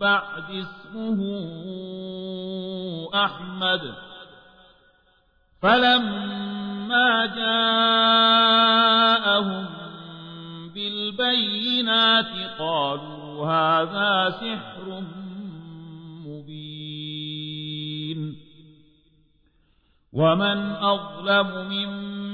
بعد اسمه أحمد. فلما جاءهم بالبينات قالوا هذا سحر مبين. ومن أظلم ممن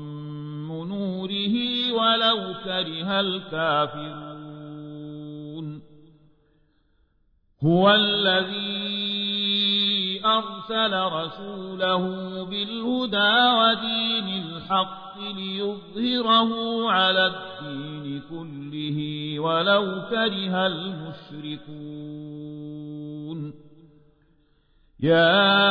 نوره ولو كره الكافرون. هو الذي أرسل رسوله بالهدى ودين الحق ليظهره على الدين كله ولو كره المشركون. يا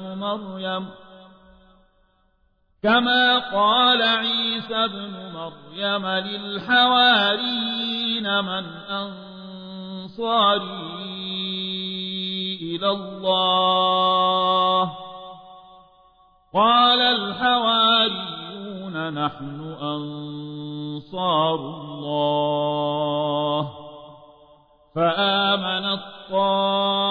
مريم. كما قال عيسى ابن مريم للحواريين من أنصاري إلى الله. قال الحواريون نحن أنصار الله. فآمنت طائفة